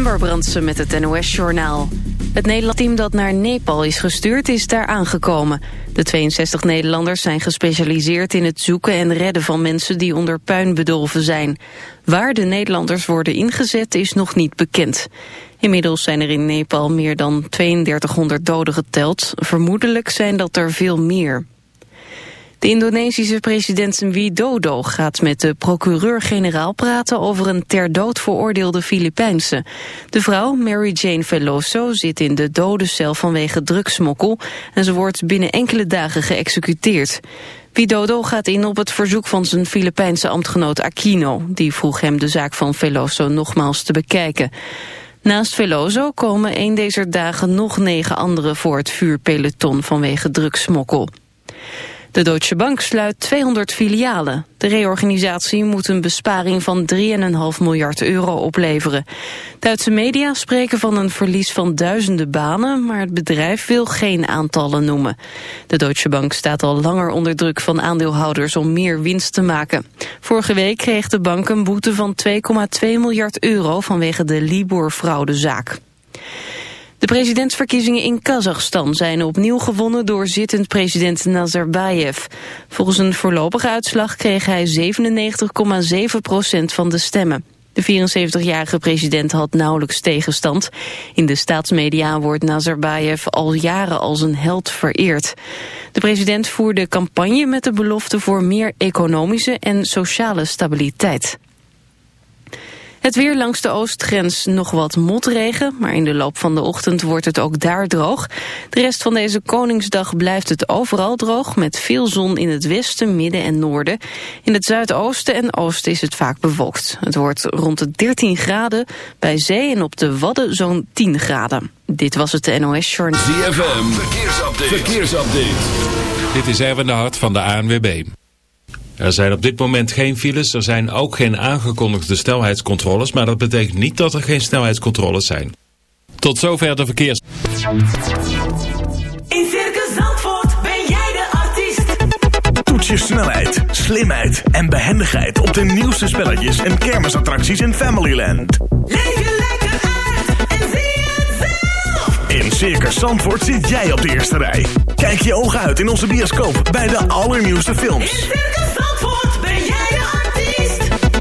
Ember Brandsen met het NOS-journaal. Het Nederlands team dat naar Nepal is gestuurd is daar aangekomen. De 62 Nederlanders zijn gespecialiseerd in het zoeken en redden van mensen die onder puin bedolven zijn. Waar de Nederlanders worden ingezet is nog niet bekend. Inmiddels zijn er in Nepal meer dan 3200 doden geteld. Vermoedelijk zijn dat er veel meer. De Indonesische president Widodo gaat met de procureur-generaal praten over een ter dood veroordeelde Filipijnse. De vrouw, Mary Jane Veloso, zit in de dodencel vanwege drugsmokkel en ze wordt binnen enkele dagen geëxecuteerd. Widodo gaat in op het verzoek van zijn Filipijnse ambtgenoot Aquino. Die vroeg hem de zaak van Veloso nogmaals te bekijken. Naast Veloso komen een deze dagen nog negen anderen voor het vuurpeloton vanwege drugsmokkel. De Deutsche Bank sluit 200 filialen. De reorganisatie moet een besparing van 3,5 miljard euro opleveren. Duitse media spreken van een verlies van duizenden banen, maar het bedrijf wil geen aantallen noemen. De Deutsche Bank staat al langer onder druk van aandeelhouders om meer winst te maken. Vorige week kreeg de bank een boete van 2,2 miljard euro vanwege de Libor-fraudezaak. De presidentsverkiezingen in Kazachstan zijn opnieuw gewonnen door zittend president Nazarbayev. Volgens een voorlopige uitslag kreeg hij 97,7 procent van de stemmen. De 74-jarige president had nauwelijks tegenstand. In de staatsmedia wordt Nazarbayev al jaren als een held vereerd. De president voerde campagne met de belofte voor meer economische en sociale stabiliteit. Het weer langs de oostgrens nog wat motregen, maar in de loop van de ochtend wordt het ook daar droog. De rest van deze Koningsdag blijft het overal droog, met veel zon in het westen, midden en noorden. In het zuidoosten en oosten is het vaak bewolkt. Het wordt rond de 13 graden, bij zee en op de Wadden zo'n 10 graden. Dit was het NOS Journal. ZFM, verkeersupdate. verkeersupdate. Dit is Erwin de Hart van de ANWB. Er zijn op dit moment geen files, er zijn ook geen aangekondigde snelheidscontroles, maar dat betekent niet dat er geen snelheidscontroles zijn. Tot zover de verkeers. In Circus Zandvoort ben jij de artiest. Toets je snelheid, slimheid en behendigheid op de nieuwste spelletjes en kermisattracties in Familyland. Leef je lekker uit en zie het zelf. In Circus Zandvoort zit jij op de eerste rij. Kijk je ogen uit in onze bioscoop bij de allernieuwste In films. Circus Zandvoort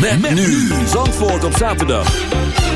Met, met nu. Zandvoort op zaterdag.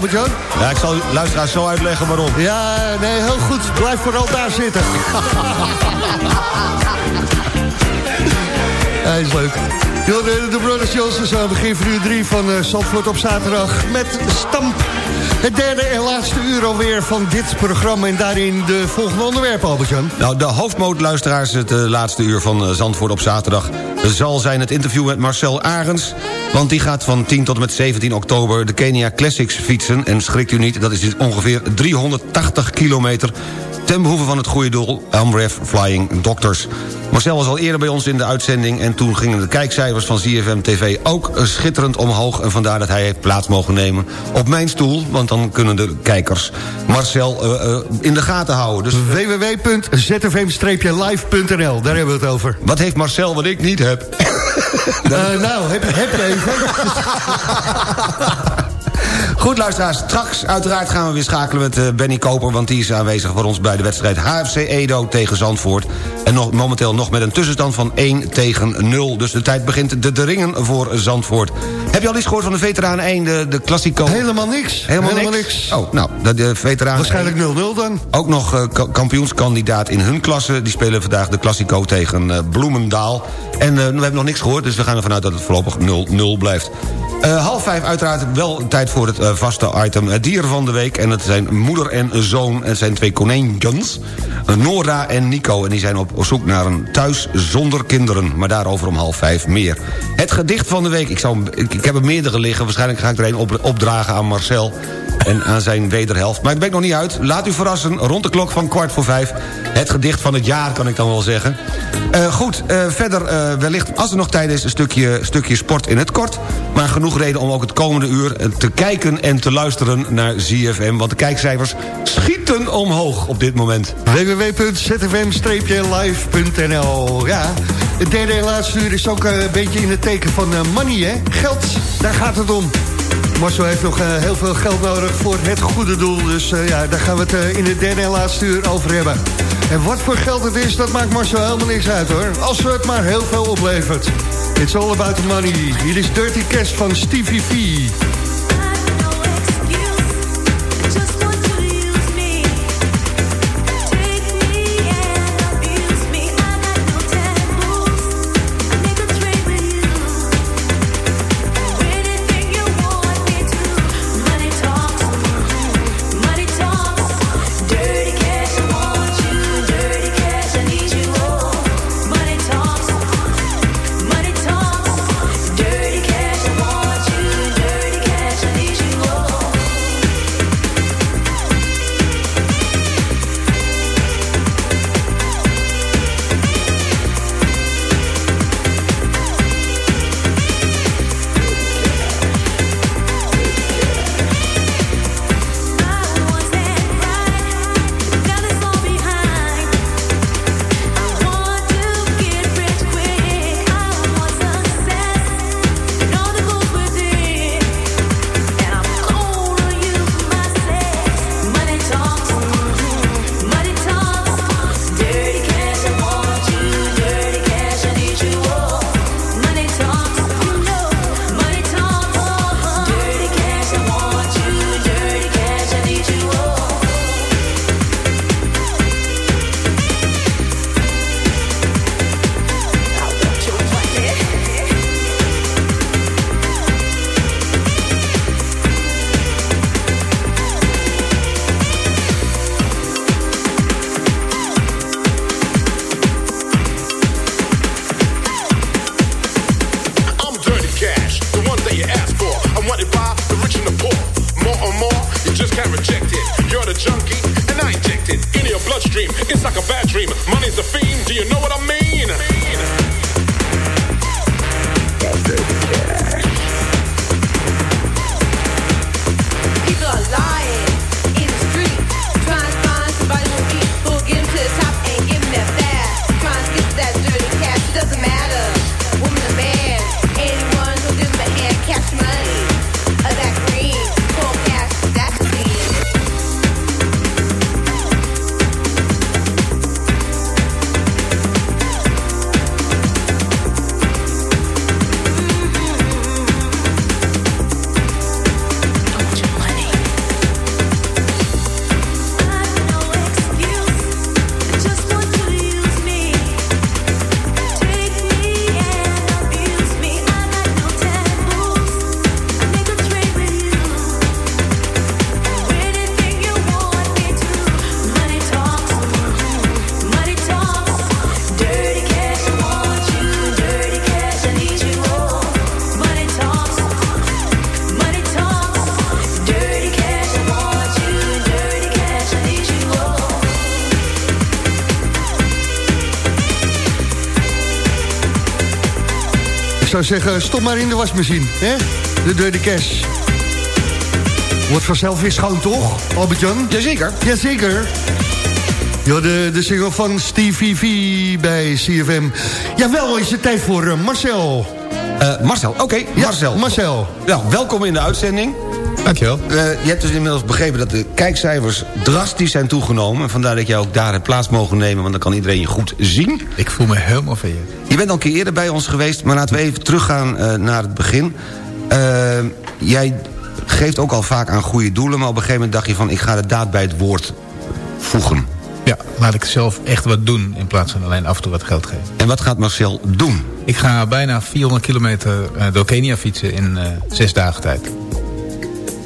Albert-Jan? Ja, ik zal luisteraars zo uitleggen waarom. Ja, nee, heel goed. Blijf vooral daar zitten. Hij is leuk. De, de Brothers Johnson aan begin van uur 3 van uh, Zandvoort op zaterdag met Stamp. Het derde en laatste uur alweer van dit programma... en daarin de volgende onderwerpen, Albert-Jan. Nou, de hoofdmootluisteraars het uh, laatste uur van uh, Zandvoort op zaterdag... zal zijn het interview met Marcel Arends... want die gaat van 10 tot en met 17 oktober de Kenia Classics fietsen... en schrikt u niet, dat is ongeveer 380 kilometer ten behoeve van het goede doel Amref Flying Doctors. Marcel was al eerder bij ons in de uitzending... en toen gingen de kijkcijfers van ZFM TV ook schitterend omhoog... en vandaar dat hij heeft plaats mogen nemen op mijn stoel... want dan kunnen de kijkers Marcel uh, uh, in de gaten houden. Dus, www.zfm-live.nl, daar hebben we het over. Wat heeft Marcel wat ik niet heb? Uh, nou, heb, heb je even. Goed, luisteraars. Straks uiteraard gaan we weer schakelen met uh, Benny Koper... want die is aanwezig voor ons bij de wedstrijd HFC Edo tegen Zandvoort. En nog, momenteel nog met een tussenstand van 1 tegen 0. Dus de tijd begint te dringen voor Zandvoort. Heb je al iets gehoord van de veteranen 1, de, de Classico? Helemaal niks. Helemaal, Helemaal niks? niks. Oh, nou, de, de veteranen Waarschijnlijk 0-0 dan. Ook nog uh, kampioenskandidaat in hun klasse. Die spelen vandaag de Classico tegen uh, Bloemendaal. En we hebben nog niks gehoord, dus we gaan ervan uit dat het voorlopig 0-0 blijft. Uh, half vijf uiteraard wel tijd voor het uh, vaste item het dier van de week. En het zijn moeder en zoon. Het zijn twee konijntjes. Nora en Nico. En die zijn op zoek naar een thuis zonder kinderen. Maar daarover om half vijf meer. Het gedicht van de week. Ik, zou, ik, ik heb er meerdere liggen. Waarschijnlijk ga ik er een op, opdragen aan Marcel. En aan zijn wederhelft. Maar ik ben nog niet uit. Laat u verrassen. Rond de klok van kwart voor vijf. Het gedicht van het jaar kan ik dan wel zeggen. goed, verder wellicht als er nog tijd is... een stukje, stukje sport in het kort. Maar genoeg reden om ook het komende uur te kijken en te luisteren naar ZFM. Want de kijkcijfers schieten omhoog op dit moment. www.zfm-live.nl Ja, het derde en laatste uur is ook een beetje in het teken van money, hè? Geld, daar gaat het om. Marcel heeft nog uh, heel veel geld nodig voor het goede doel. Dus ja, daar gaan we het in het derde en laatste uur over hebben. En wat voor geld het is, dat maakt Marcel helemaal niks uit hoor. Als het maar heel veel oplevert. It's all about the money. Hier is Dirty Cash van Stevie V. zou zeggen, stop maar in de wasmachine. Hè? De Dirty Cash. Wordt vanzelf weer schoon, toch, Albert-Jan? Jazeker. Jazeker. Ja, de, de single van Stevie V bij CFM. Jawel, is het tijd voor eh, Marcel. Eh, Marcel, oké, Ja, Marcel. Marcel. Nou, welkom in de uitzending. Dankjewel. Eh, je hebt dus inmiddels begrepen dat de kijkcijfers drastisch zijn toegenomen. En vandaar dat jij ook daar hebt plaats mogen nemen, want dan kan iedereen je goed zien. Ik voel me helemaal vereerd. Je bent al een keer eerder bij ons geweest, maar laten we even teruggaan eh, naar het begin. Eh, jij geeft ook al vaak aan goede doelen, maar op een gegeven moment dacht je van... ik ga de daad bij het woord voegen. Ja, laat ik zelf echt wat doen in plaats van alleen af en toe wat geld geven. En wat gaat Marcel doen? Ik ga bijna 400 kilometer eh, door Kenia fietsen in zes dagen tijd.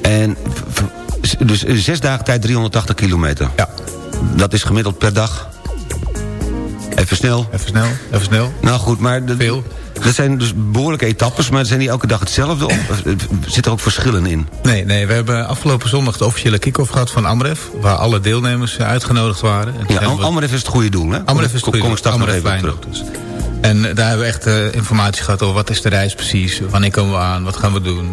En dus in zes dagen tijd 380 kilometer. Ja, Dat is gemiddeld per dag. Even snel. even snel, even snel. Nou goed, maar... de- Veel. Dat zijn dus behoorlijke etappes, maar zijn die elke dag hetzelfde? Of zitten er ook verschillen in? Nee, nee, we hebben afgelopen zondag de officiële kick-off gehad van Amref... waar alle deelnemers eh, uitgenodigd waren. En Ja, Am Amref is het goede doel, hè? Amref is het Kom- goede Kom ik straks nog Amref even terug. dus. En eh, daar hebben we echt eh, informatie gehad over wat is de reis precies, wanneer komen we aan, wat gaan we doen,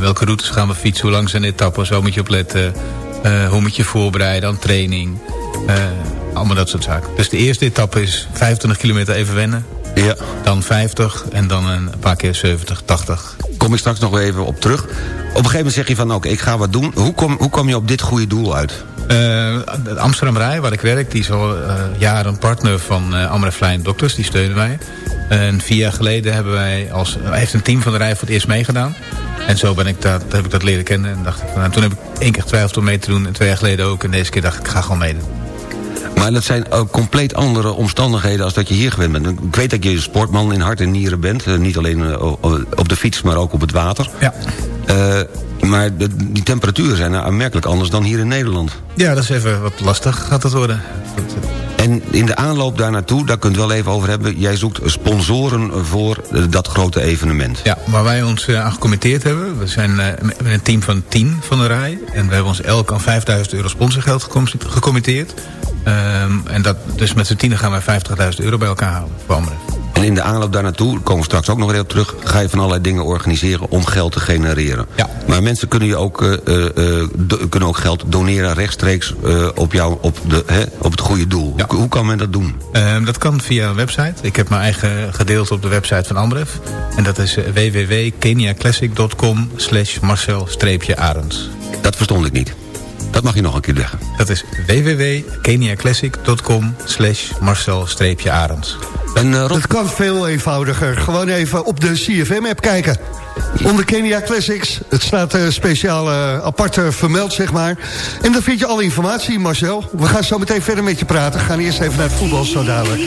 welke routes gaan we fietsen, hoe lang zijn de etappes, waar moet je op letten, hoe moet je voorbereiden aan training, allemaal dat soort zaken. Dus de eerste etappe is 25 kilometer even wennen, Ja, dan 50 en dan een paar keer 70, 80. kom ik straks nog even op terug. Op een gegeven moment zeg je van, oké, ik ga wat doen. Hoe kom, hoe kom je op dit goede doel uit? De Amsterdam Rij, waar ik werk, die is al eh, jaren partner van eh Amref Line Dokters. Die steunen wij. En vier jaar geleden hebben wij als, heeft een team van de Rij voor het eerst meegedaan. En zo ben ik dat, heb ik dat leren kennen. En dacht ik, van, nou, toen heb ik één keer getwijfeld om mee te doen. En twee jaar geleden ook. En deze keer dacht ik, ik ga gewoon meedoen. Maar dat zijn ook compleet andere omstandigheden als dat je hier gewend bent. Ik weet dat je sportman in hart en nieren bent. Eh, Niet alleen eh, op de fiets, maar ook op het water. Ja. Eh, maar de- die temperaturen zijn nou aanmerkelijk anders dan hier in Nederland. Ja, dat is even wat lastig gaat het worden. Dat, eh, En in de aanloop daar naartoe, daar kunt u wel even over hebben... jij zoekt sponsoren voor eh, dat grote evenement. Ja, waar wij ons eh, aan gecommitteerd hebben. We zijn eh, met een team van 10 van de rij. En we hebben ons elk aan 5000 euro sponsorgeld gecom- gecommitteerd. Ehm, en dat, dus met z'n tienen gaan wij 50.000 euro bij elkaar halen voor Amref. En in de aanloop daar naartoe, daar komen we straks ook nog weer op terug... ga je van allerlei dingen organiseren om geld te genereren. Ja. Maar mensen kunnen, je ook, eh, eh, eh, kunnen ook geld doneren rechtstreeks op, jou, op, de, hè, op het goede doel. Ja. Hoe, hoe kan men dat doen? Ehm, dat kan via een website. Ik heb mijn eigen gedeelte op de website van Amref. En dat is www.keniaclassic.com slash marcel-arends. Dat verstond ik niet. Dat mag je nog een keer zeggen. Dat is www.keniaclassic.com slash marcel-arends. En eh, Rob, Dat kan veel eenvoudiger. Gewoon even op de CFM-app kijken. Onder Kenia Classics. Het staat eh, speciaal eh, apart vermeld, zeg maar. En dan vind je alle informatie, Marcel. We gaan zo meteen verder met je praten. We gaan eerst even naar het voetbal zo dadelijk.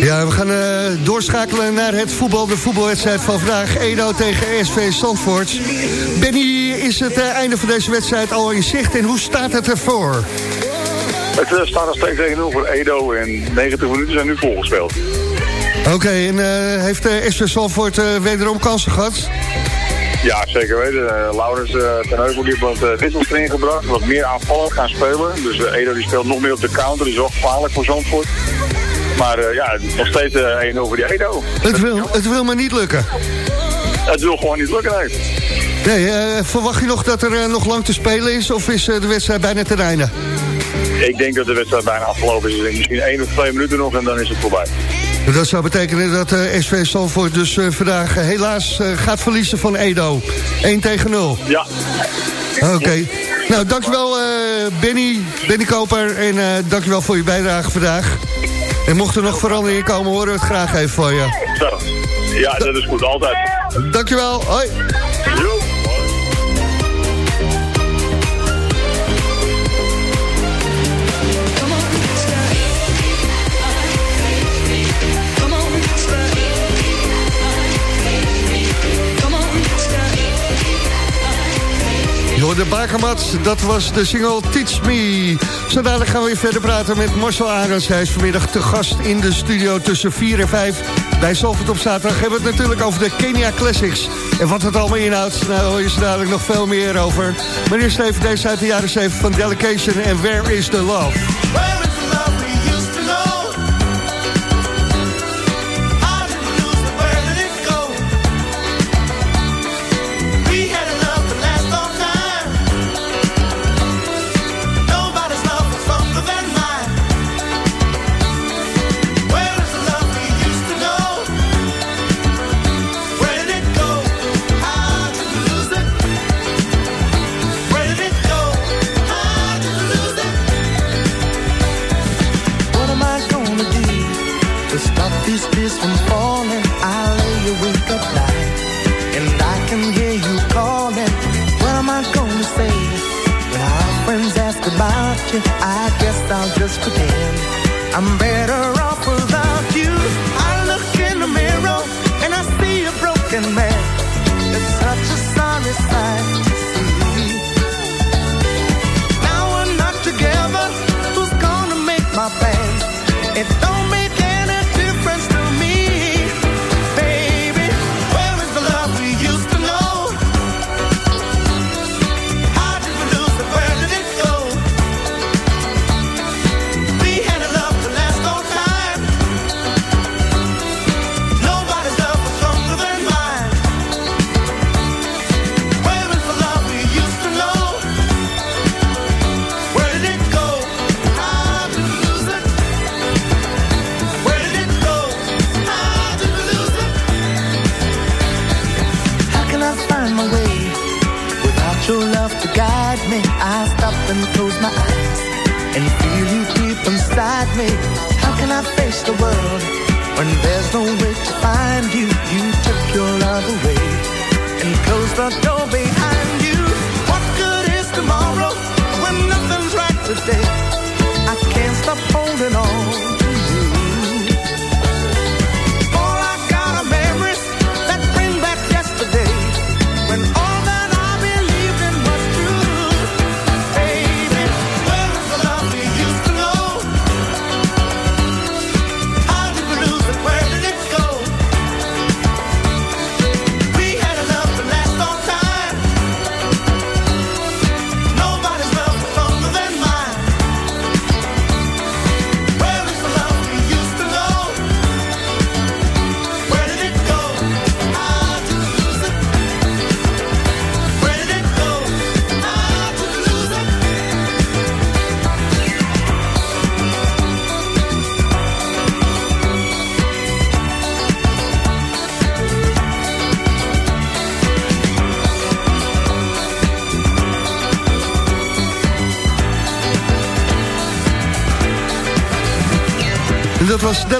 Ja, we gaan eh, doorschakelen naar het voetbal. De voetbalwedstrijd van vandaag. Edo tegen SV Zandvoort. Benny, is het eh, einde van deze wedstrijd al in zicht? En hoe staat het ervoor? Het eh, staat nog steeds 1-0 voor Edo en 90 minuten zijn nu volgespeeld. Oké, en heeft uh, SV Salvoort eh, wederom kansen gehad? Ja, zeker weten. Uh, Laurens uh, ten Heuvel die heeft wat uh, wissels erin gebracht. Wat meer aanvallend gaan spelen. Dus Edo die speelt nog meer op de counter. Die is wel gevaarlijk voor Zandvoort. Maar ja, nog steeds 1-0 voor die Edo. Het wil, het wil maar niet lukken. Het wil gewoon niet lukken, nee. Nee, verwacht je nog dat er nog lang te spelen is? Of is de wedstrijd bijna ten einde? Ik denk dat de wedstrijd bijna afgelopen is. Misschien één of twee minuten nog en dan is het voorbij. Dat zou betekenen dat uh, SV Salvoort dus uh, vandaag uh, helaas gaat verliezen van Edo. 1 tegen 0. Ja. Oké. Okay. Nou, dankjewel Benny, Benny Koper en dankjewel voor je bijdrage vandaag. En mocht er nog veranderingen komen, horen we het graag even van je. Zo. Ja, dat is goed, altijd. Dankjewel, hoi. Jo. Door de Bakermat, dat was de single Teach Me. Zo gaan we weer verder praten met Marcel Arends. Hij is vanmiddag te gast in de studio tussen 4 en 5. Bij Zalvoort op zaterdag hebben we het natuurlijk over de Kenia Classics. En wat het allemaal inhoudt, nou hoor je zo dadelijk nog veel meer over. Maar eerst deze uit de jaren 7 van Delegation en Where is the Love?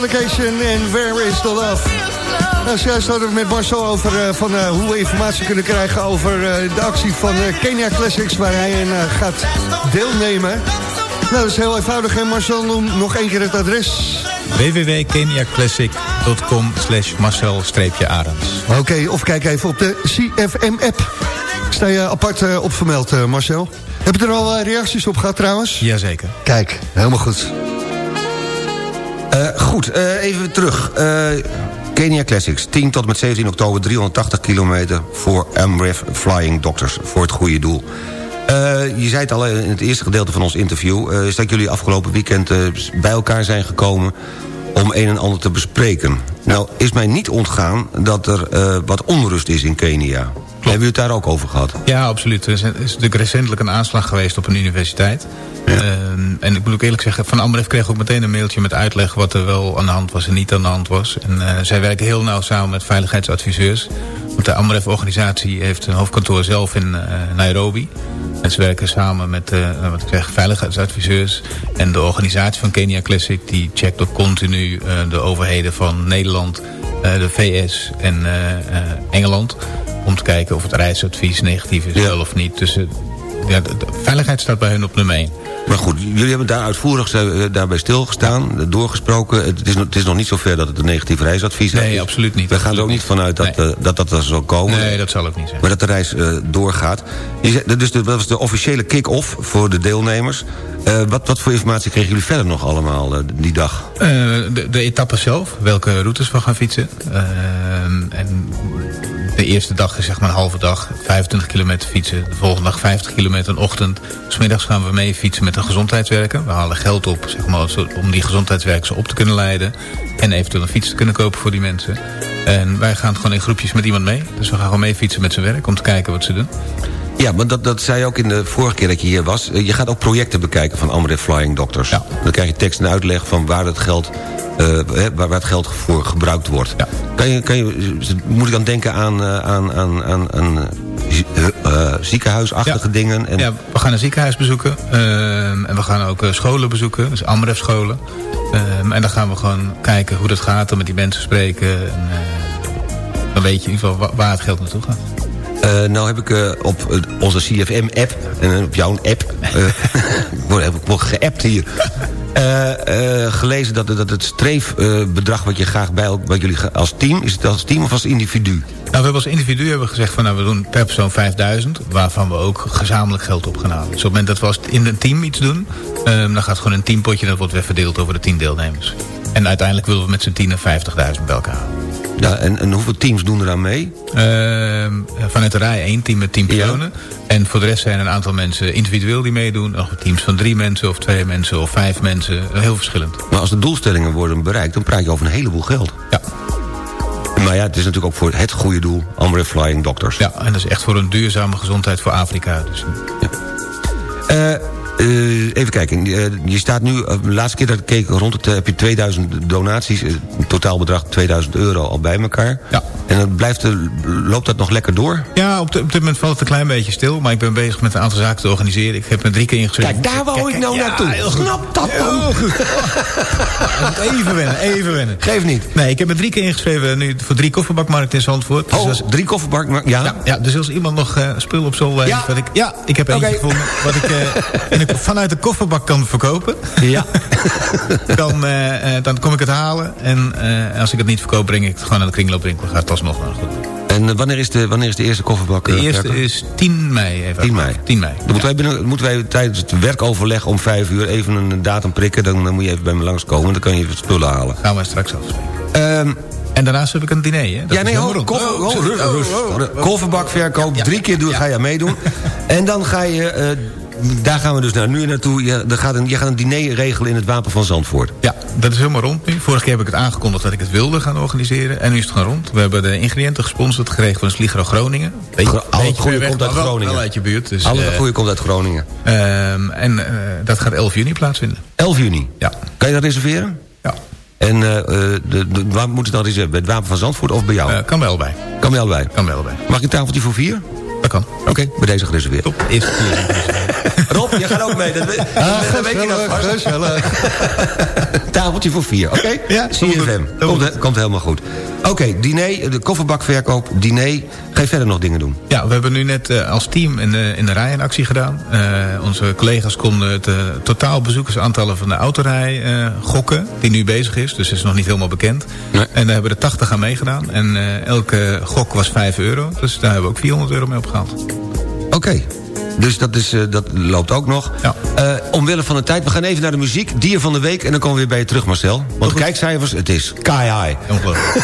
Delegation en Where is the Love? Nou, zojuist hadden we met Marcel over uh, van, uh, hoe we informatie kunnen krijgen... over uh, de actie van Kenya Classics waar hij in gaat deelnemen. Nou, dat is heel eenvoudig. En Marcel, noem nog één keer het adres. www.keniaclassic.com slash Marcel-Arends. Oké, of kijk even op de CFM-app. Sta je apart op vermeld, Marcel. Heb je er al eh, reacties op gehad trouwens? Jazeker. Kijk, helemaal goed. Eh, goed, eh, even terug. Eh, Kenia Classics, 10 tot met 17 oktober, 380 kilometer voor Amref Flying Doctors, voor het goede doel. Je zei het al in het eerste gedeelte van ons interview... is dat jullie afgelopen weekend bij elkaar zijn gekomen om een en ander te bespreken. Nou, is mij niet ontgaan dat er eh, wat onrust is in Kenia. Hebben jullie het daar ook over gehad? Ja, absoluut. Er is, er is natuurlijk recentelijk een aanslag geweest op een universiteit. Ehm, en ik moet ook eerlijk zeggen, Van Amref kreeg ook meteen een mailtje met uitleg... wat er wel aan de hand was en niet aan de hand was. En eh, zij werken heel nauw samen met veiligheidsadviseurs. Want de Amref-organisatie heeft een hoofdkantoor zelf in eh, Nairobi. En ze werken samen met eh, wat ik zeg, veiligheidsadviseurs. En de organisatie van Kenia Classic... die checkt ook continu eh, de overheden van Nederland, de VS en Engeland... om te kijken of het reisadvies negatief is, Ja. wel of niet. Dus ja, de, de veiligheid staat bij hun op nummer 1. Maar goed, jullie hebben daar uitvoerig eh, daarbij stilgestaan, doorgesproken. Het is, nog- het is nog niet zover dat het een negatief reisadvies Nee, is. absoluut niet. We gaan er ook niet vanuit dat, Nee. eh, dat, dat er zal komen. Nee, dat zal ook niet zijn. Maar dat de reis eh, doorgaat. Je dus dat was de officiële kick-off voor de deelnemers. Eh, wat, wat voor informatie kregen jullie verder nog allemaal eh, die dag? Eh, de, de etappe zelf, welke routes we gaan fietsen. Ehm, en de eerste dag is zeg maar een halve dag, 25 kilometer fietsen. De volgende dag 50 kilometer een ochtend. Smiddags gaan we mee fietsen met een gezondheidswerker. We halen geld op zeg maar, om die gezondheidswerkers op te kunnen leiden. En eventueel een fiets te kunnen kopen voor die mensen. En wij gaan gewoon in groepjes met iemand mee. Dus we gaan gewoon mee fietsen met zijn werk om te kijken wat ze doen. Ja, maar dat, dat zei je ook in de vorige keer dat je hier was. Eh, Je gaat ook projecten bekijken van Amref Flying Doctors. Ja. Dan krijg je tekst en uitleg van waar het geld, eh, waar, waar het geld voor gebruikt wordt. Ja. Kan je, kan je, moet ik dan denken aan, eh, aan, aan, aan, aan zie- ziekenhuisachtige Ja. dingen? En, Ja, we gaan een ziekenhuis bezoeken. ehm, en we gaan ook scholen bezoeken. Dus Amref scholen. Ehm, en dan gaan we gewoon kijken hoe dat gaat. En met die mensen spreken. En, dan weet je in ieder geval wa- waar het geld naartoe gaat. Eh, nou heb ik eh, op onze CFM-app en eh, op jouw app... eh, ik ik word geappt hier... gelezen dat, dat het streefbedrag wat je graag bij wat jullie als team... is het als team of als individu? Nou, we hebben als individu hebben gezegd van nou, we doen per persoon 5000. Waarvan we ook gezamenlijk geld op gaan halen. Dus op het moment dat we in een team iets doen. ehm, dan gaat gewoon een teampotje. Dat wordt weer verdeeld over de 10 deelnemers. En uiteindelijk willen we met z'n tienen 50.000 bij elkaar halen. Ja, en, en hoeveel teams doen eraan mee? Ehm, vanuit de rij één team met tien personen. En voor de rest zijn er een aantal mensen individueel die meedoen. Nog teams van drie mensen of twee mensen of vijf mensen. Heel verschillend. Maar als de doelstellingen worden bereikt... dan praat je over een heleboel geld. Ja, Maar ja, het is natuurlijk ook voor het goede doel... Amref Flying Doctors. ja en dat is echt voor een duurzame gezondheid voor Afrika. Dus, Eh, eh, even kijken, eh, je staat nu, eh, de laatste keer dat ik keek rond het, heb je 2000 donaties, totaalbedrag 2000 euro al bij elkaar. Ja. En dan blijft loopt dat nog lekker door? ja, op, de- op dit moment valt het een klein beetje stil. Maar ik ben bezig met een aantal zaken te organiseren. Ik heb me drie keer ingeschreven. Kijk, daar wou ik nou ja, naartoe. Snap dat dan? Heel goed. even wennen, even wennen. Geef niet. Nee, ik heb me drie keer ingeschreven nu voor drie kofferbakmarkten in Zandvoort. Dus Oh, als- drie kofferbak, maar ja. Ja, ja, dus als iemand nog spul op heeft... Ja. Wat ik, ja, ik heb eentje Oké. gevonden. Wat ik vanuit de kofferbak kan verkopen. Ja. dan, eh, eh, dan kom ik het halen. En eh, als ik het niet verkoop, breng ik het gewoon naar de kringloopwinkel. Gaat het alsnog naar goed. En wanneer, is de, wanneer is de eerste kofferbak? De eerste is 10 mei. Even 10 mei. uit. 10 mei. Dan moeten, wij binnen, moeten wij tijdens het werkoverleg om vijf uur even een datum prikken. Dan, dan moet je even bij me langskomen. Dan kan je even spullen halen. Gaan we straks afspreken. Ehm, En daarnaast heb ik een diner, hè? Dat ja, nee, helemaal ho, rond. koffer, Oh, oh, rust, Oh, rust. oh, oh. Kofferbakverkoop, drie keer doe, ga je meedoen. En dan ga je, daar gaan we dus naar nu naartoe. Je, er gaat een, je gaat een diner regelen in het Wapen van Zandvoort. Ja, dat is helemaal rond nu. Vorige keer heb ik het aangekondigd dat ik het wilde gaan organiseren. En nu is het gewoon rond. We hebben de ingrediënten gesponsord gekregen van Sligro Groningen. Beetje, Gro- al het goede weg, komt uit wel- Groningen. Wel uit je buurt. Dus, Alle goede komt uit Groningen. En eh, dat gaat 11 juni plaatsvinden. 11 juni. Ja. Kan je dat reserveren? Ja. En eh, eh, de, de, waar moet het dan reserveren? Bij het Wapen van Zandvoort of bij jou? Kan wel bij. kan bij allebei. Kan wel bij. Mag ik een tafeltje voor vier? Dat kan. Oké, bij deze gereserveerd. Top. Eerste keer. Rob, je gaat ook mee. Dat, Ah, dat weet je gezellig, gezellig. Tafeltje voor vier, oké? Ja, CFM. Komt, komt helemaal goed. Oké, diner, de kofferbakverkoop, diner. Ga je verder nog dingen doen? Ja, we hebben nu net eh, als team in de, in de rij een actie gedaan. Eh, onze collega's konden het eh, totaal bezoekersaantallen van de autorij eh, gokken. Die nu bezig is, dus is nog niet helemaal bekend. Nee. En daar hebben er 80 aan meegedaan. En eh, elke gok was 5 euro. Dus daar hebben we ook 400 euro mee opgehaald. Oké. Dus dat, is, eh, dat loopt ook nog. Ja. Eh, omwille van de tijd, we gaan even naar de muziek. Dier van de week en dan komen we weer bij je terug, Marcel. Want de kijkcijfers, het is kai high.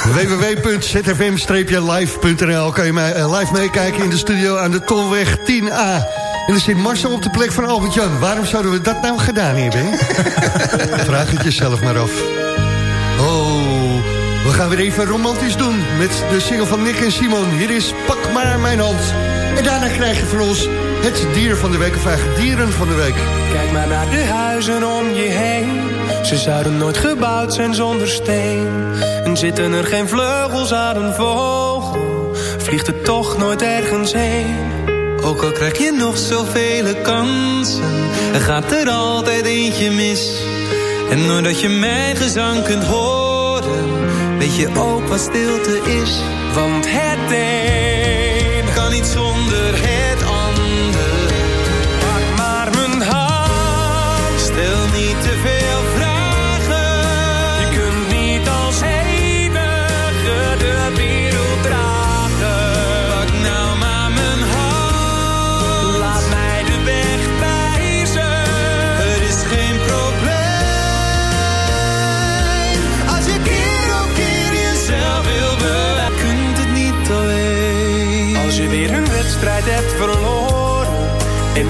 www.zfm-live.nl kan je mij eh, live meekijken in de studio aan de Tolweg 10A. En er zit Marcel op de plek van Albert-Jan. Waarom zouden we dat nou gedaan hebben? Vraag het jezelf maar af. Oh, we gaan weer even romantisch doen met de single van Nick en Simon. Hier is Pak maar mijn hand. En daarna krijg je van ons het dier van de week, of eigenlijk dieren van de week. Kijk maar naar de huizen om je heen. Ze zouden nooit gebouwd zijn zonder steen. En zitten er geen vleugels aan een vogel, vliegt het toch nooit ergens heen. Ook al krijg je nog zoveel kansen, er gaat er altijd eentje mis. En doordat je mijn gezang kunt horen, weet je ook wat stilte is. Want het een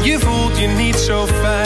je voelt je niet zo fijn,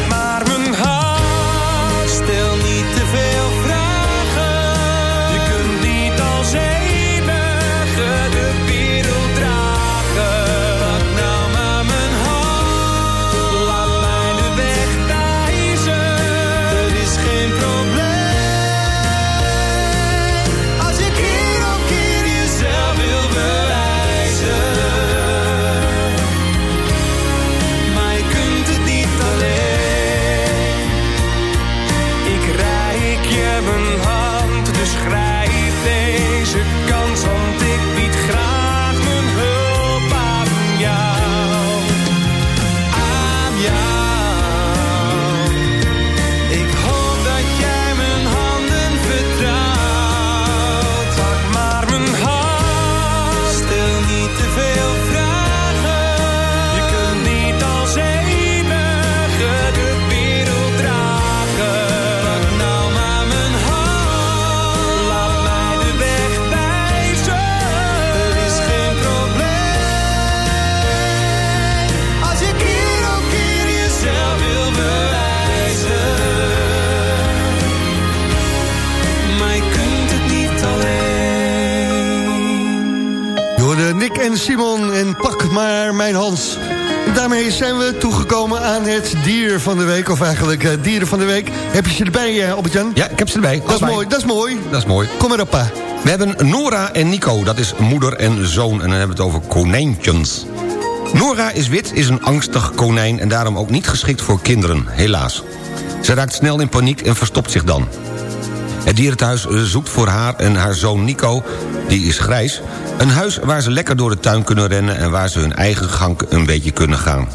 daarmee zijn we toegekomen aan het dier van de week. Of eigenlijk eh, dieren van de week. Heb je ze erbij, Albert-Jan? Ja, ik heb ze erbij. Dat is mooi, dat is mooi. Dat is mooi. Kom maar op, pa. We hebben Nora en Nico, dat is moeder en zoon. En dan hebben we het over konijntjes. Nora is wit, is een angstig konijn... en daarom ook niet geschikt voor kinderen, helaas. Ze raakt snel in paniek en verstopt zich dan. Het dierenthuis eh, zoekt voor haar en haar zoon Nico, die is grijs... een huis waar ze lekker door de tuin kunnen rennen... en waar ze hun eigen gang een beetje kunnen gaan.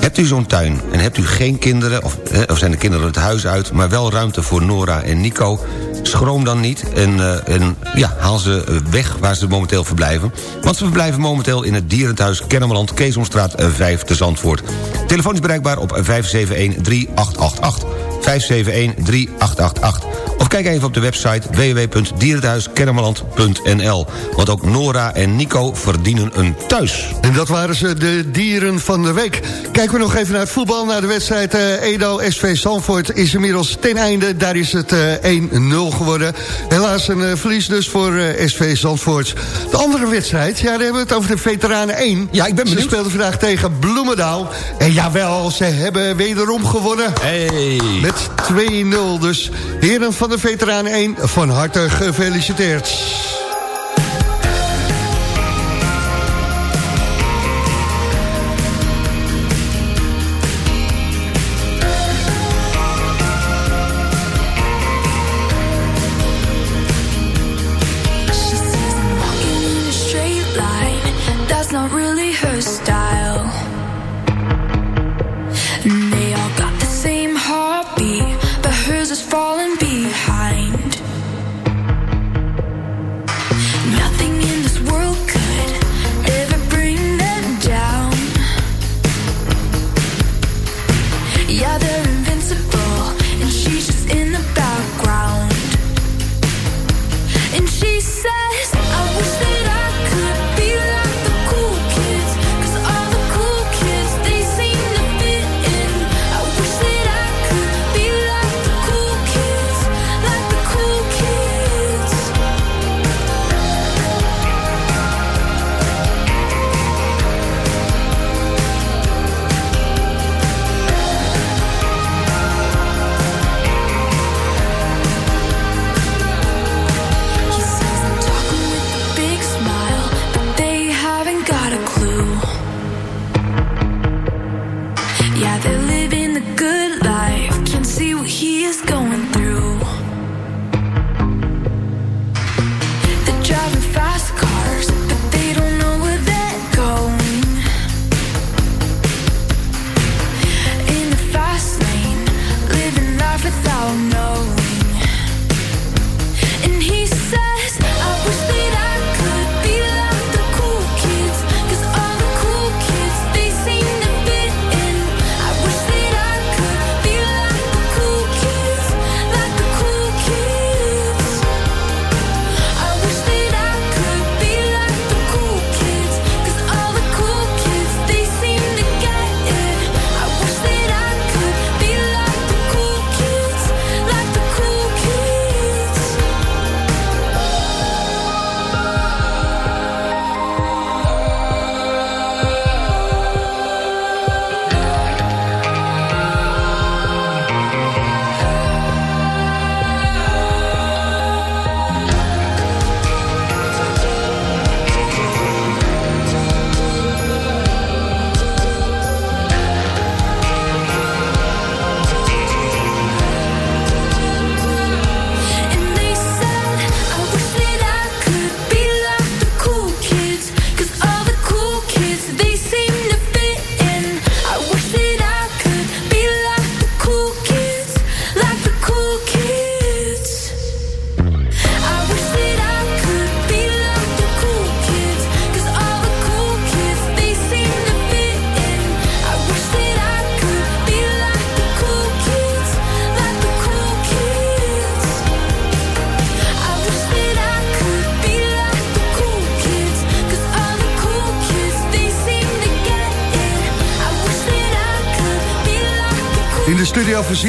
Hebt u zo'n tuin en hebt u geen kinderen... Of, of zijn de kinderen het huis uit... maar wel ruimte voor Nora en Nico... schroom dan niet en, eh, en ja, haal ze eh, weg waar ze momenteel verblijven. Want ze verblijven momenteel in het dierenthuis Kennemerland... Keesomstraat eh, 5 te Zandvoort. Telefoon is bereikbaar op 571-3888. 571-3888. Of kijk even op de website www.dierenthuiskennemerland.nl. Want ook Nora en Nico verdienen een thuis. En dat waren ze, de dieren van de week. Kijken we nog even naar het voetbal. Naar de wedstrijd eh, Edo-SV Zandvoort is inmiddels ten einde. Daar is het eh, 1-0 geworden. Helaas een eh, verlies dus voor eh, SV Zandvoort. De andere wedstrijd, ja, daar hebben we het over de Veteranen 1. Ja, ik ben Ze benieuwd. speelden vandaag tegen Bloemendaal. En jawel, ze hebben wederom gewonnen. Hey. Met 2-0. Dus heren van de Veteranen 1, van harte gefeliciteerd.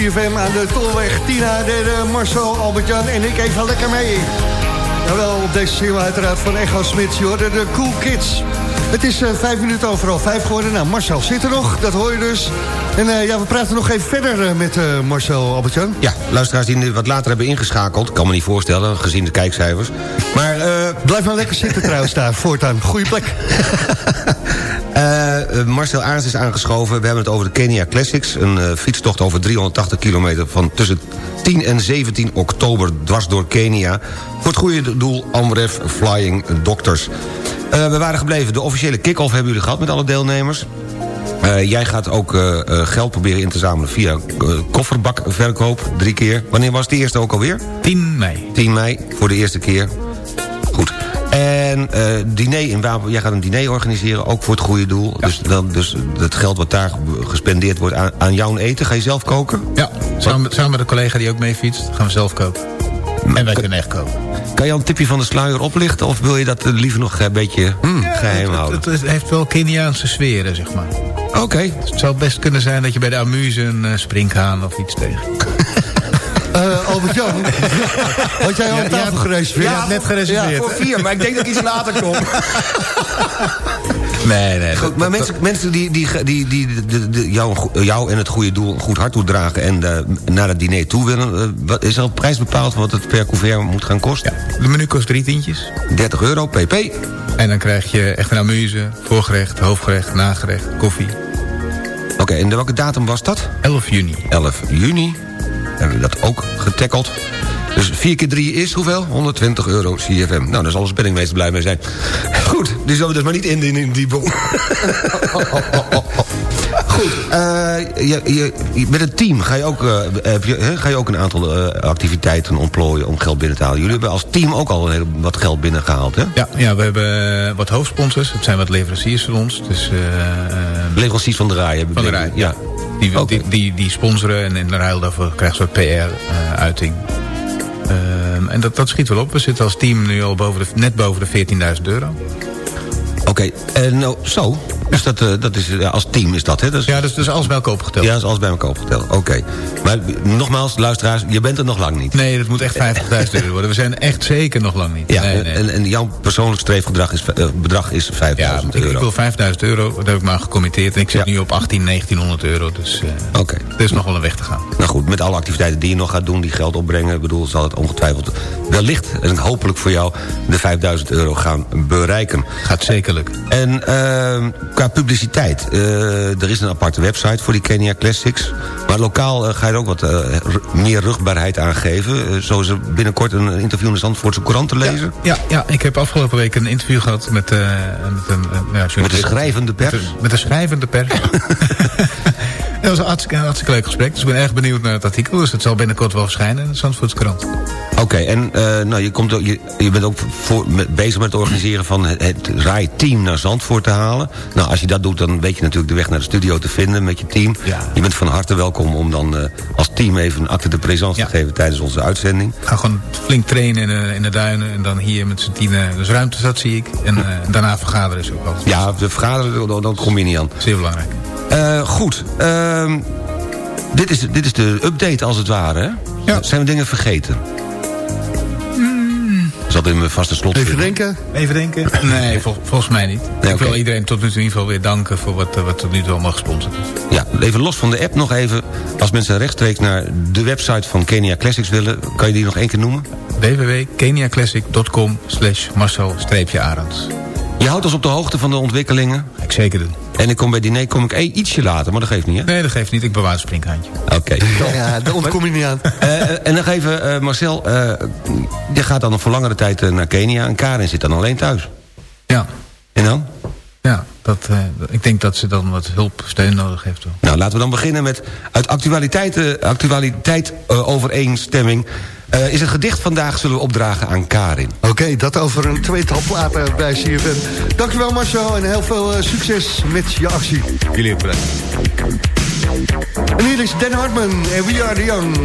CFM aan de Tolweg. Tina, de Marcel, Albert-Jan en ik even lekker mee. Jawel, op deze single uiteraard van Echo Smits. Je hoorde de Cool Kids. Het is uh, vijf minuten overal vijf geworden. Nou, Marcel zit er nog, dat hoor je dus. En uh, ja, we praten nog even verder uh, met Marcel Albert-Jan. Ja, luisteraars die wat later hebben ingeschakeld. Kan me niet voorstellen, gezien de kijkcijfers. Maar... Blijf maar lekker zitten trouwens daar, voortaan. Goeie plek. Marcel Aarns is aangeschoven. We hebben het over de Kenia Classics. Een fietstocht over 380 kilometer van tussen 10 en 17 oktober dwars door Kenia. Voor het goede doel Amref Flying Doctors. Uh, we waren gebleven. De officiële kick-off hebben jullie gehad met alle deelnemers. Jij gaat ook geld proberen in te zamelen via kofferbakverkoop. Drie keer. Wanneer was de eerste ook alweer? 10 mei. 10 mei, voor de eerste keer. Goed. En diner in Wapen, jij gaat een diner organiseren, ook voor het goede doel. Ja. Dus, dan, dus het geld wat daar gespendeerd wordt aan, aan jouw eten, ga je zelf koken? Ja, samen, samen met een collega die ook mee fietst, gaan we zelf koken. En wij kunnen echt koken. Kan je al een tipje van de sluier oplichten... of wil je dat liever nog een beetje hmm, ja, geheim het, houden? Het, het, heeft wel Keniaanse sferen, zeg maar. Oké. Okay. Het zou best kunnen zijn dat je bij de amuse een uh, springhaan of iets tegen. Albert-Jan, had jij al een tafel gereserveerd? Ja, net gereserveerd. Ja, voor vier, maar ik denk dat ik iets later kom. Nee, nee. Goed, maar mensen, mensen die, die, die, die jou, jou en het goede doel een goed hart toedragen... en uh, naar het diner toe willen... Uh, wat, is er een prijs bepaald wat het per couvert moet gaan kosten? Ja, de menu kost drie tientjes. 30 euro, pp. En dan krijg je echt een amuse, voorgerecht, hoofdgerecht, nagerecht, koffie. Oké, okay, en welke datum was dat? 11 juni. 11 juni. Hebben we dat ook getackeld. Dus 4 keer 3 is hoeveel? 120 euro CFM. Nou, daar zal de spanningmeester blij mee zijn. Goed, die zullen we dus maar niet indienen in die bon. Goed, uh, je, je, met een team ga je ook, heb je, ga je ook een aantal uh, activiteiten ontplooien om geld binnen te halen. Jullie hebben als team ook al wat geld binnengehaald, hè? Ja, ja, we hebben wat hoofdsponsors. Het zijn wat leveranciers van ons. Dus, leveranciers van de rij hebben Van de ja. Die, okay. die, die, die, sponsoren en in de ruil daarvoor krijgen ze wat PR-uiting. Uh, en dat, dat schiet wel op. We zitten als team nu al boven de, net boven de 14.000 euro. Oké, okay. uh, nou, zo. Dus dat, uh, dat is, uh, als team is dat, hè? Dat is, ja, dus, dus alles bij elkaar opgeteld. Ja, dat is alles bij elkaar opgeteld. Oké. Okay. Maar nogmaals, luisteraars, je bent er nog lang niet. Nee, dat moet echt 50.000 euro worden. We zijn echt zeker nog lang niet. Ja, nee, nee. En, en jouw persoonlijk streefbedrag is, bedrag is 5.000 ja, euro. Ik wil 5.000 euro, dat heb ik maar gecommitteerd. En ik zit ja. nu op 18, 1900 euro. Dus Oké. Okay. er is nog wel een weg te gaan. Nou goed, met alle activiteiten die je nog gaat doen, die geld opbrengen... Ik bedoel, zal het ongetwijfeld wellicht, en hopelijk voor jou... de 5.000 euro gaan bereiken. Gaat zeker lukken. En uh, qua publiciteit. Uh, er is een aparte website voor die Kenia Classics. Maar lokaal uh, ga je er ook wat uh, meer rugbaarheid aan geven. zo is er binnenkort een interview in de Zandvoortse Courant te lezen. Ja, ja, ja, ik heb afgelopen week een interview gehad met, met een... ja, met de schrijvende pers? Met de, met de schrijvende pers. Dat was een hartstikke, leuk gesprek. Dus ik ben erg benieuwd naar het artikel. Dus het zal binnenkort wel verschijnen in de Zandvoortse Krant. Oké, okay, en uh, nou, je, komt, je, je bent ook voor, met, bezig met het organiseren van het, het RAI-team naar Zandvoort te halen. Nou, als je dat doet, dan weet je natuurlijk de weg naar de studio te vinden met je team. Ja. Je bent van harte welkom om dan uh, als team even een acte de présence ja. te geven tijdens onze uitzending. Ga gewoon flink trainen in, uh, in de duinen en dan hier met z'n tien. Dus ruimte zat, zie ik. En daarna vergaderen is ook altijd. Ja, de vergaderen, dan, dan kom je niet aan. Zeer belangrijk. Goed, uh, dit, is, dit is de update als het ware, hè? Ja. Zijn we dingen vergeten? Mm. Zat in mijn vaste slot. Even denken? Even denken? Nee, vol, volgens mij niet. Nee, ik okay. wil iedereen tot nu toe in ieder geval weer danken... voor wat, wat tot nu toe allemaal gesponsord is. Ja, even los van de app nog even. Als mensen rechtstreeks naar de website van Kenia Classics willen... kan je die nog één keer noemen? www.keniaclassic.com slash Marcel-Arends. Je houdt ons op de hoogte van de ontwikkelingen? Ik zeker doen. En ik kom bij diner kom ik hey, ietsje later, maar dat geeft niet, hè? Nee, dat geeft niet. Ik bewaar een springhaantje. Oké. Okay. Ja, daar ontkom je niet aan. Uh, en nog even, uh, Marcel, uh, je gaat dan nog voor langere tijd naar Kenia... en Karin zit dan alleen thuis. Ja. En dan? Ja, dat, ik denk dat ze dan wat hulp, steun nodig heeft. Hoor. Nou, laten we dan beginnen met uit actualiteit, actualiteit overeenstemming... Uh, is het gedicht vandaag zullen we opdragen aan Karin. Oké, okay, dat over een tweetal platen bij CFM. Dankjewel Marcel en heel veel uh, succes met je actie. Jullie ook bedankt. En hier is Dan Hartman en We Are The Young.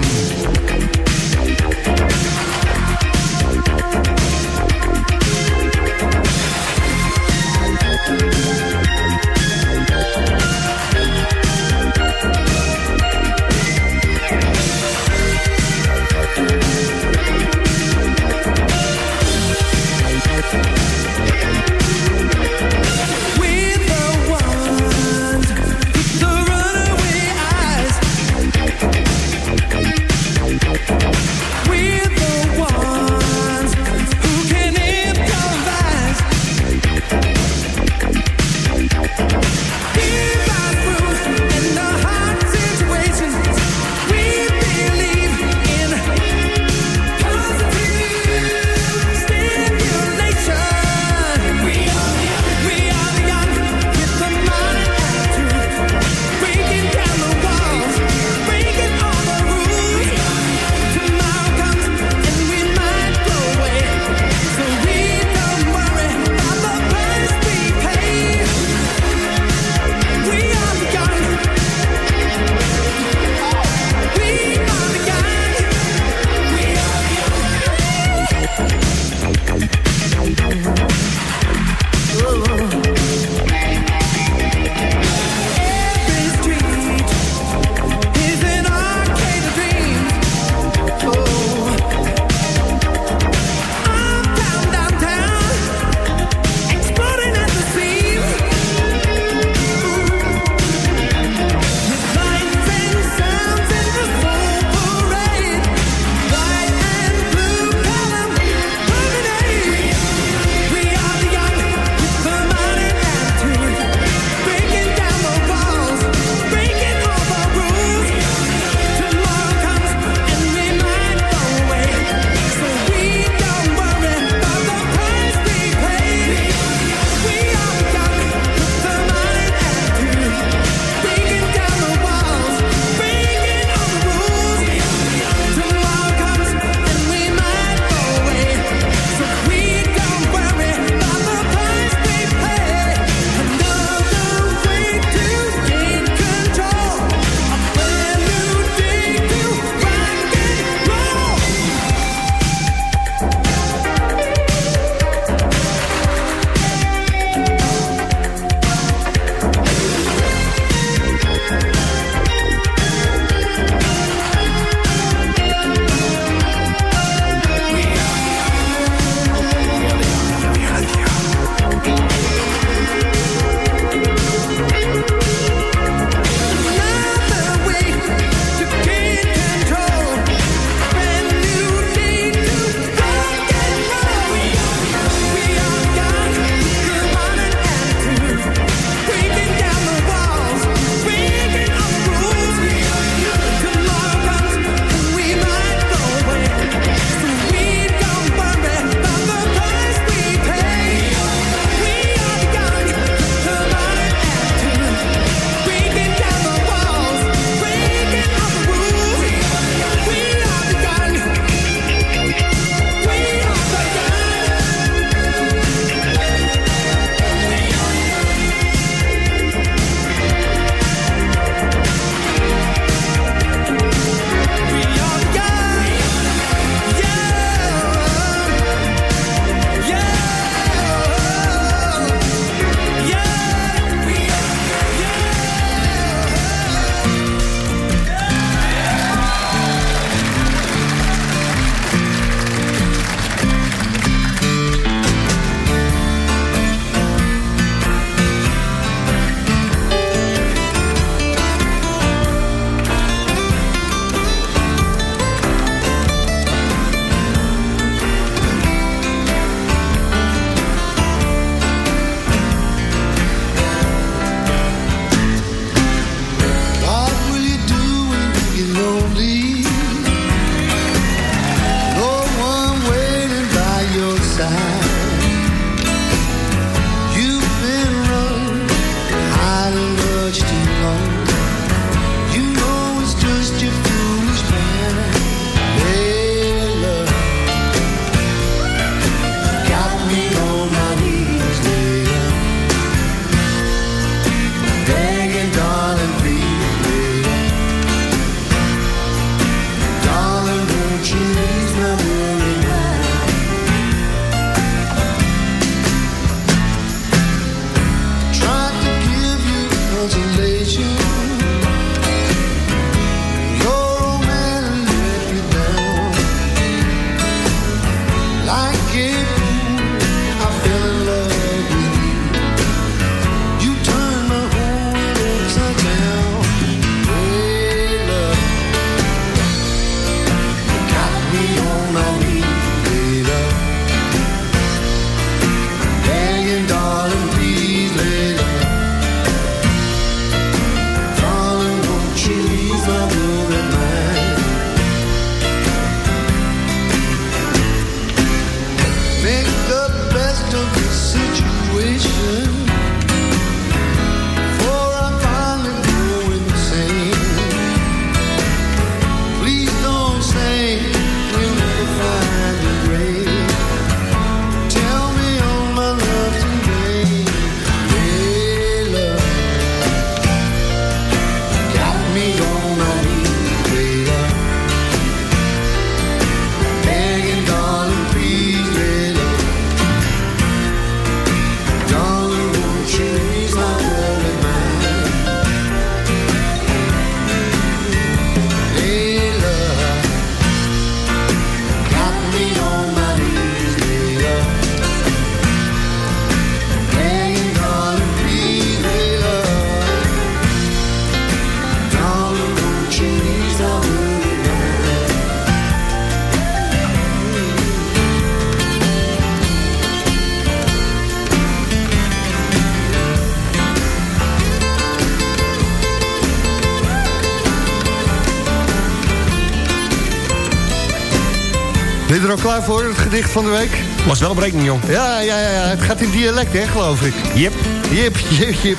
Er klaar voor, het gedicht van de week? Was wel berekening, jong. Ja, ja, ja, ja, het gaat in dialect, hè, geloof ik. Jip. Jip, jip, jip.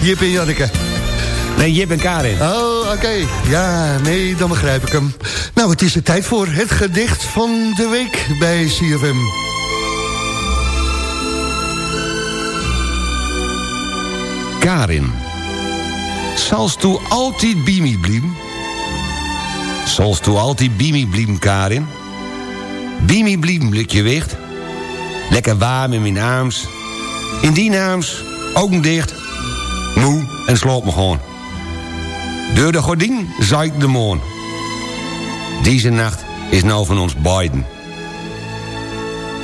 Jip en Janneke. Nee, Jip en Karin. Oh, oké. Ja, nee, dan begrijp ik hem. Nou, het is de tijd voor het gedicht van de week bij CFM. Karin. Zalst du altijd bij mij blijven? Zalst du altijd bij mij blijven, Karin? Blijven, blik je wicht. Lekker warm in mijn arms. In die arms, ogen dicht. Moe en sloop me gewoon. Door de gordijn zaait de maan. Deze nacht is nou van ons beiden.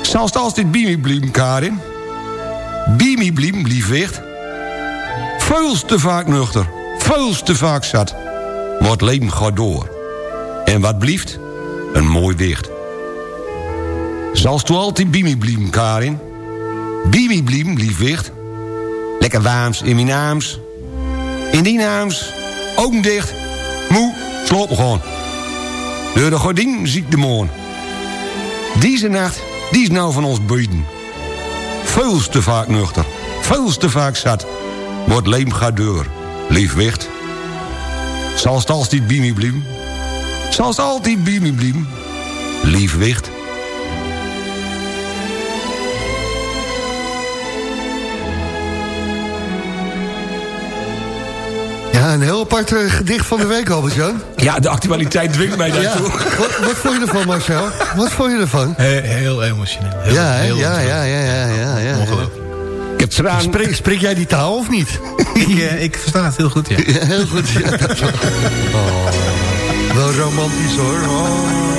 Zalst altijd bij mij blijven, Karin? Bij mij blijven, lief wicht. Veel te vaak nuchter, veel te vaak zat. Maar het leven door. En wat blieft? Een mooi wicht. Zalst u altijd blijven, Karin? Bij mij blijven, lief wicht. Lekker waams in mijn naams. In die naams, ogen dicht. Moe, sloop me gewoon. Door de gordijn ziet de maan. Deze nacht, die is nou van ons buiten. Veel te vaak nuchter, veel te vaak zat. Wordt leem gaat door, lief wicht. Zal het altijd blijven? Zal het altijd bij mij Ja, een heel apart eh, gedicht van de week, Albert-Jan. Ja, de actualiteit dwingt mij Ja. daartoe. Wat, wat vond je ervan, Marcel? Wat vond je ervan? He- heel emotioneel. Heel, Ja, heel ja, ja, ja, ja, ja, ja. Ongelooflijk. Ik heb traan... Spreek, spreek jij die taal of niet? ik, eh, ik versta het heel goed, ja. Ja, heel goed. Ja, dat is wel- oh, wel romantisch hoor. Oh.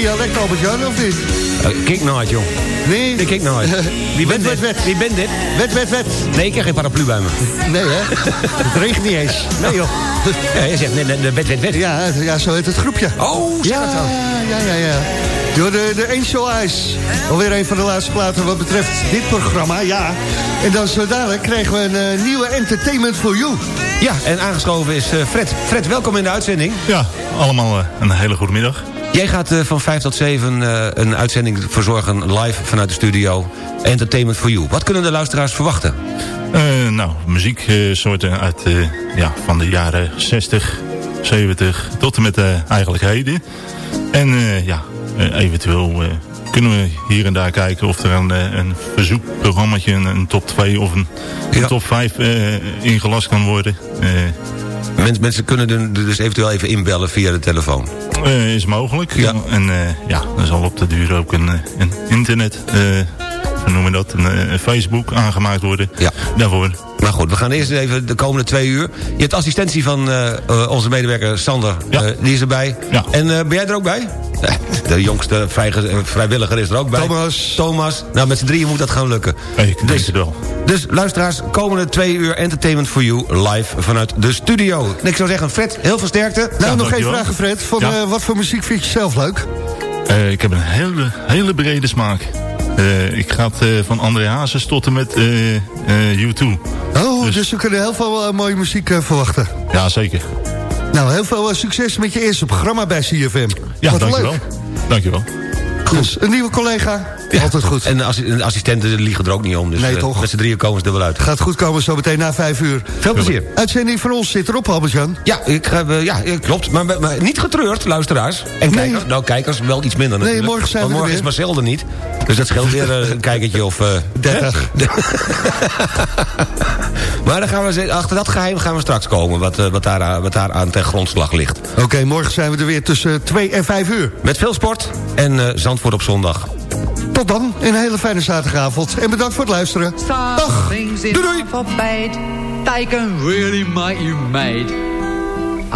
Dialect, Albert-Jan, of niet? Uh, Kick Night, jong. Nee? De Kick Night. Wie bent wet, dit? wet, wet. Wie bent dit? Wet, wet, wet. Nee, ik heb geen paraplu bij me. Nee, hè? Het regent niet eens. Nee, joh. Ja, je zegt, nee, nee, de wet, wet, wet. Ja, ja, zo heet het groepje. Oh, ja, ja, ja, ja. Door de, de Angel Eyes. Alweer een van de laatste platen wat betreft dit programma, ja. En dan zo dadelijk krijgen we een eh, nieuwe Entertainment for You. Ja, en aangeschoven is eh, Fred. Fred, welkom in de uitzending. Ja, allemaal eh, een hele goede middag. Jij gaat eh, van 5 tot 7 eh, een uitzending verzorgen live vanuit de studio. Entertainment for You. Wat kunnen de luisteraars verwachten? Eh, nou, muzieksoorten uit eh, ja, van de jaren 60, 70 tot en met eh, eigenlijk heden. En ja, eventueel kunnen we hier en daar kijken of er een, een verzoekprogrammaatje, een, een top 2 of een, een top 5 eh, ingelast kan worden. Eh, Mens, mensen kunnen dus eventueel even inbellen via de telefoon. eh, is mogelijk. Ja. En eh, ja, er zal op de duur ook een, eh, een internet, eh, hoe noemen we dat, een, Facebook aangemaakt worden. Ja. Daarvoor. Maar goed, we gaan eerst even de komende twee uur. Je hebt assistentie van onze medewerker Sander. Ja. Die is erbij. Ja. En ben jij er ook bij? De jongste eh, vrijwilliger is er ook bij. Thomas. Thomas. Nou, met z'n drieën moet dat gaan lukken. Ik denk Dus- het wel. Dus luisteraars, komende twee uur Entertainment for You live vanuit de studio. En ik zou zeggen, Fred, heel veel sterkte. Nou, Ja, nog één dankjewel. vraag, Fred. Van, Ja. eh, wat voor muziek vind je zelf leuk? Eh, ik heb een hele, hele brede smaak. Eh, ik ga het, eh, van André Hazes tot en met eh, eh, U2. Oh, dus, Dus- we kunnen heel veel mooie muziek verwachten. Ja, zeker. Nou, heel veel succes met je eerste programma bij CFM. Ja, Wat dankjewel. leuk. Dankjewel. Dus een nieuwe collega, altijd goed. En de, assi- de assistenten liegen er ook niet om. Dus Nee, eh, toch? met z'n drieën komen ze er wel uit. Gaat goed komen zo meteen na vijf uur. Veel plezier. Uitzending van ons zit erop, Albert-Jan. Ja, ik, heb, eh, ja, eh, klopt. Maar, maar, maar niet getreurd, luisteraars. En Nee. kijkers. Nou, kijkers wel iets minder natuurlijk. morgen zijn we morgen is. Marcel er niet. Dus dat scheelt weer een kijkertje of... eh, 30. maar dan gaan we, achter dat geheim gaan we straks komen. Wat, wat, daar, aan- wat daar aan ten grondslag ligt. Oké, morgen zijn we er weer tussen 2 en 5 uur. Met veel sport en Zandvoort op zondag. Tot dan, een hele fijne zaterdagavond. En bedankt voor het luisteren. Dag. Doei doei. They can really make you mad.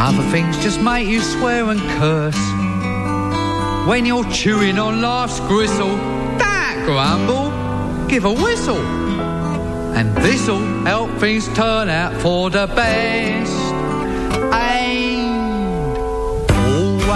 Other things just make you swear and curse. When you're chewing on life's gristle, don't grumble, give a whistle. And this'll help things turn out for the best.